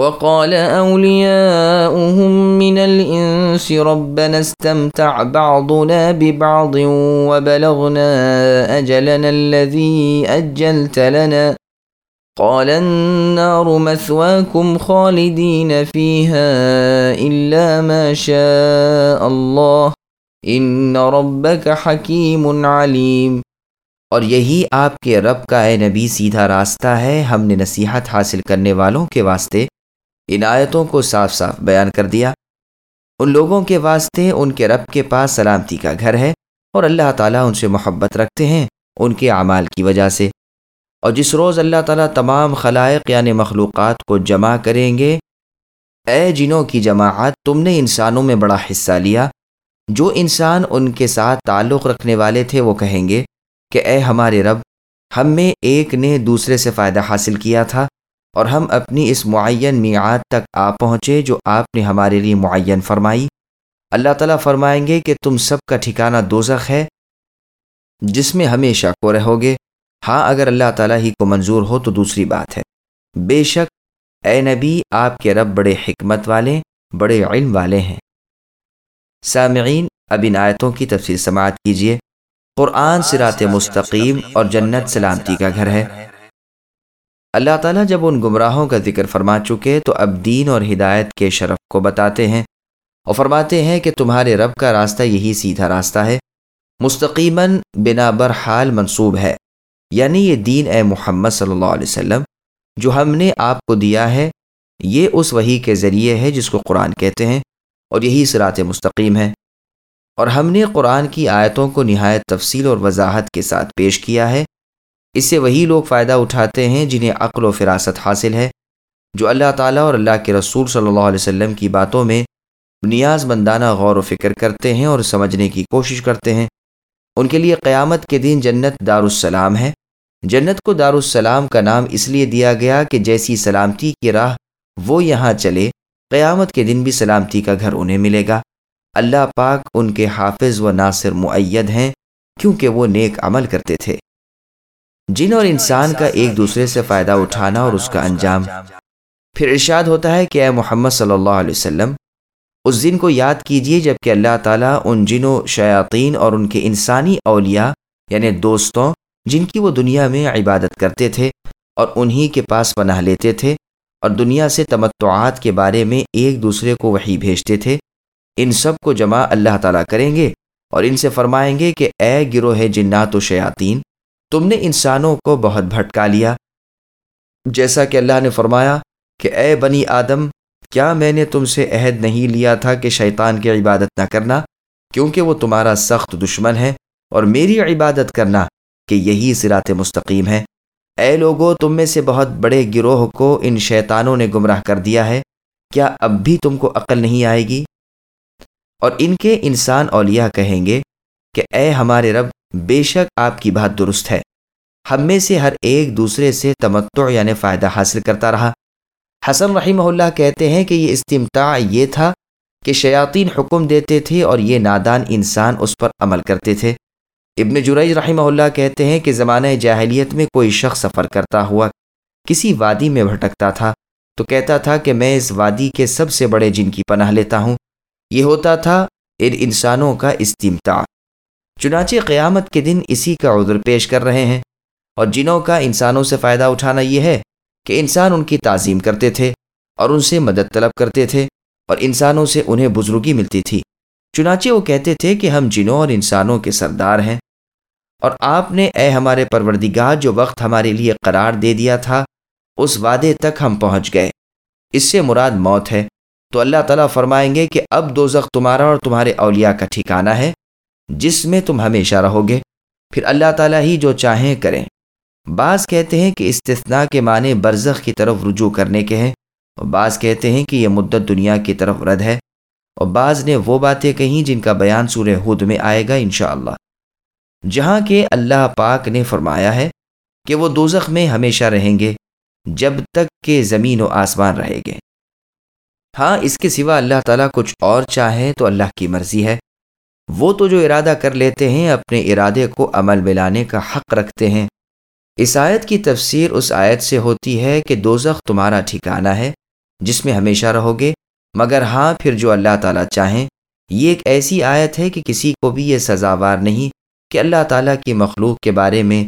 وقال أولياؤهم من الإنس ربنا استمتع بعضنا ببعض وبلغنا أجلنا الذي أجلت لنا. قال النار مثواكم خالدين فيها إلا ما شاء الله. إن ربك حكيم عليم. اور یہی آپ کے رب کا اے نبی سیدھا راستہ ہے ہم نے نصیحت حاصل کرنے والوں کے واسطے ان آیتوں کو صاف صاف بیان کر دیا۔ ان لوگوں کے واسطے ان کے رب کے پاس سلامتی کا گھر ہے اور اللہ تعالیٰ ان سے محبت رکھتے ہیں ان کے اعمال کی وجہ سے۔ اور جس روز اللہ تعالیٰ تمام خلائق یعنی مخلوقات کو جمع کریں گے، اے جنوں کی جماعت، تم نے انسانوں میں بڑا حصہ لیا۔ جو انسان ان کے ساتھ تعلق رکھنے والے تھے، وہ کہیں گے کہ اے ہمارے رب، ہم میں ایک نے دوسرے سے فائدہ حاصل کیا تھا۔ اور ہم اپنی اس معین میعاد تک آ پہنچے جو آپ نے ہمارے لیے معین فرمائی۔ اللہ تعالیٰ فرمائیں گے کہ تم سب کا ٹھکانہ دوزخ ہے، جس میں ہمیشہ کو رہو گے۔ ہاں اگر اللہ تعالیٰ ہی کو منظور ہو تو دوسری بات ہے۔ بے شک، اے نبی، آپ کے رب بڑے حکمت والے، بڑے علم والے ہیں۔ سامعین، اب ان آیتوں کی تفصیل سماعت کیجیے۔ قرآن سرات مستقیم اور جنت سلامتی کا گھر ہے۔ اللہ تعالیٰ جب ان گمراہوں کا ذکر فرما چکے تو اب دین اور ہدایت کے شرف کو بتاتے ہیں اور فرماتے ہیں کہ تمہارے رب کا راستہ یہی سیدھا راستہ ہے۔ مستقیماً بنا برحال منصوب ہے۔ یعنی یہ دین اے محمد صلی اللہ علیہ وسلم جو ہم نے آپ کو دیا ہے، یہ اس وہی کے ذریعے ہے جس کو قرآن کہتے ہیں اور یہی سرات مستقیم ہے۔ اور ہم نے قرآن کی آیتوں کو نہایت تفصیل اور وضاحت کے ساتھ پیش کیا ہے۔ اس سے وہی لوگ فائدہ اٹھاتے ہیں جنہیں عقل و فراست حاصل ہے، جو اللہ تعالیٰ اور اللہ کے رسول صلی اللہ علیہ وسلم کی باتوں میں نیاز مندانہ غور و فکر کرتے ہیں اور سمجھنے کی کوشش کرتے ہیں۔ ان کے لیے قیامت کے دن جنت دارالسلام ہے۔ جنت کو دارالسلام کا نام اس لیے دیا گیا کہ جیسی سلامتی کی راہ وہ یہاں چلے، قیامت کے دن بھی سلامتی کا گھر انہیں ملے گا۔ اللہ پاک ان کے حافظ و ناصر معید ہیں کیونکہ وہ نیک عمل کرتے تھے۔ جن اور انسان کا ایک دوسرے سے فائدہ اٹھانا اور اس کا انجام۔ پھر ارشاد ہوتا ہے کہ اے محمد صلی اللہ علیہ وسلم، اس دن کو یاد کیجیے جبکہ اللہ تعالیٰ ان جنوں شیاطین اور ان کے انسانی اولیاء یعنی دوستوں، جن کی وہ دنیا میں عبادت کرتے تھے اور انہی کے پاس پناہ لیتے تھے اور دنیا سے تمتعات کے بارے میں ایک دوسرے کو وہی بھیجتے تھے، ان سب کو جمع اللہ تعالیٰ کریں گے اور ان سے فرمائیں گے کہ اے گروہ جنات و شیاطین تم نے انسانوں کو بہت بھٹکا لیا۔ جیسا کہ اللہ نے فرمایا کہ اے بنی آدم، کیا میں نے تم سے عہد نہیں لیا تھا کہ شیطان کی عبادت نہ کرنا؟ کیونکہ وہ تمہارا سخت دشمن ہے اور میری عبادت کرنا کہ یہی صراط مستقیم ہے۔ اے لوگو، تم میں سے بہت بڑے گروہ کو ان شیطانوں نے گمراہ کر دیا ہے۔ کیا اب بھی تم کو عقل نہیں آئے گی؟ اور ان کے انسان اولیاء کہیں گے کہ اے ہمارے رب بے شک آپ کی بات درست ہے۔ ہم میں سے ہر ایک دوسرے سے تمتع یعنی فائدہ حاصل کرتا رہا۔ حسن رحمہ اللہ کہتے ہیں کہ یہ استمتاع یہ تھا کہ شیاطین حکم دیتے تھے اور یہ نادان انسان اس پر عمل کرتے تھے۔ ابن جرئی رحمہ اللہ کہتے ہیں کہ زمانہ جاہلیت میں کوئی شخص سفر کرتا ہوا کسی وادی میں بھٹکتا تھا تو کہتا تھا کہ میں اس وادی کے سب سے بڑے جن کی پناہ لیتا ہوں۔ یہ ہوتا تھا ان انسانوں کا استمتاع۔ چنانچہ قیامت کے دن اسی کا عذر پیش کر رہے ہیں۔ اور جنوں کا انسانوں سے فائدہ اٹھانا یہ ہے کہ انسان ان کی تعظیم کرتے تھے اور ان سے مدد طلب کرتے تھے اور انسانوں سے انہیں بزرگی ملتی تھی۔ چنانچہ وہ کہتے تھے کہ ہم جنوں اور انسانوں کے سردار ہیں اور آپ نے اے ہمارے پروردگار جو وقت ہمارے لیے قرار دے دیا تھا، اس وعدے تک ہم پہنچ گئے۔ اس سے مراد موت ہے۔ تو اللہ تعالیٰ فرمائیں گے کہ اب دو تمہارا اور تمہارے اولیاء کا ٹھکانہ ہے۔ جس میں تم ہمیشہ رہو گے، پھر اللہ تعالیٰ ہی جو چاہیں کریں۔ بعض کہتے ہیں کہ استثناء کے معنی برزخ کی طرف رجوع کرنے کے ہیں، اور بعض کہتے ہیں کہ یہ مدت دنیا کی طرف رد ہے۔ اور بعض نے وہ باتیں کہیں جن کا بیان سورہ ہود میں آئے گا انشاءاللہ۔ جہاں کہ اللہ پاک نے فرمایا ہے کہ وہ دوزخ میں ہمیشہ رہیں گے، جب تک کہ زمین و آسمان رہے گے۔ ہاں اس کے سوا اللہ تعالیٰ کچھ اور چاہے تو اللہ کی مرضی ہے۔ وہ تو جو ارادہ کر لیتے ہیں، اپنے ارادے کو عمل میں لانے کا حق رکھتے ہیں۔ اس آیت کی تفسیر اس آیت سے ہوتی ہے کہ دوزخ تمہارا ٹھکانہ ہے، جس میں ہمیشہ رہو گے مگر ہاں پھر جو اللہ تعالیٰ چاہیں۔ یہ ایک ایسی آیت ہے کہ کسی کو بھی یہ سزاوار نہیں کہ اللہ تعالیٰ کی مخلوق کے بارے میں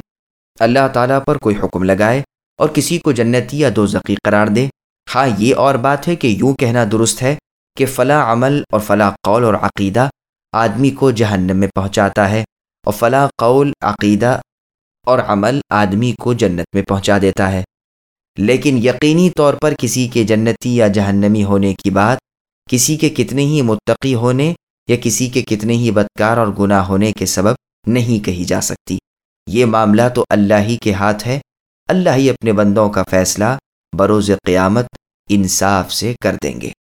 اللہ تعالیٰ پر کوئی حکم لگائے اور کسی کو جنتی یا دو قرار دے۔ ہاں یہ اور بات ہے کہ یوں کہنا درست ہے کہ فلاں عمل اور فلاں قول اور عقیدہ آدمی کو جہنم میں پہنچاتا ہے اور فلاں قول، عقیدہ اور عمل آدمی کو جنت میں پہنچا دیتا ہے۔ لیکن یقینی طور پر کسی کے جنتی یا جہنمی ہونے کی بات کسی کے کتنے ہی متقی ہونے یا کسی کے کتنے ہی بدکار اور گناہ ہونے کے سبب نہیں کہی جا سکتی۔ یہ معاملہ تو اللہ ہی کے ہاتھ ہے۔ اللہ ہی اپنے بندوں کا فیصلہ بروز قیامت انصاف سے کر دیں گے۔